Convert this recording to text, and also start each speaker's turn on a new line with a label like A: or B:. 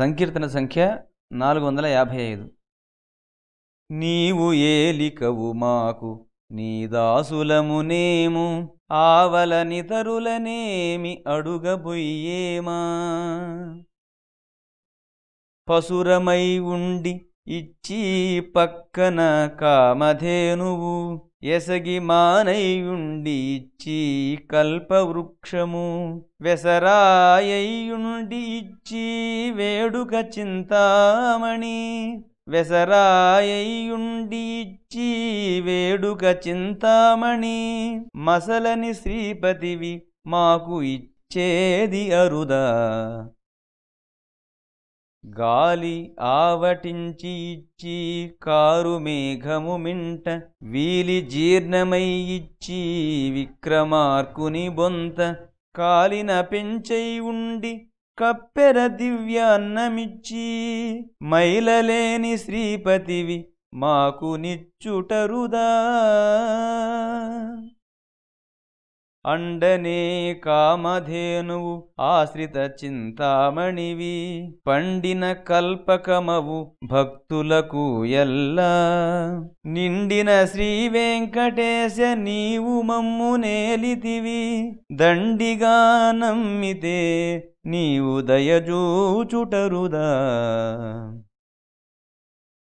A: సంకీర్తన సంఖ్య నాలుగు వందల యాభై ఐదు. నీవు ఏలికవు మాకు నీ దాసులమునేము ఆవలనితరులనేమి అడుగబొయ్యేమా? పసురమై ఉండి ఇచ్చి పక్కన కామధేనువు ఎసగి మానయ్యుండి ఇచ్చి కల్పవృక్షము వెసరాయ్యుండి ఇచ్చి వేడుక చింతామణి వెసరాయ్యుండి ఇచ్చి వేడుక చింతామణి మసలని శ్రీపతివి మాకు ఇచ్చేది అరుదా గాలి ఆవటించి ఇచ్చి కారు మేఘము మింట వీలి జీర్ణమై ఇచ్చి విక్రమార్కుని బొంత కాలిన పెంచై ఉండి కప్పెర దివ్య అన్నమిచ్చి మైలలేని శ్రీపతివి మాకు నిచ్చుటరుదా ಅಂಡನೇ ಕಾಮಧೇನುವು ಆಶ್ರಿತ ಚಿಂತಾಮಣಿವಿ. ಪಂಡಿನ ಕಲ್ಪಕಮವು ಭಕ್ತುಲಕು ಎಲ್ಲ ನಿಂಡಿನ ಶ್ರೀ ವೆಂಕಟೇಶ ನೀವು ಮಮ್ಮುನೇಲಿತಿವಿ ದಂಡಿಗಾ ನಮ್ಮಿತೆ, ನೀವು ದಯಜೂಚುಟರುದ.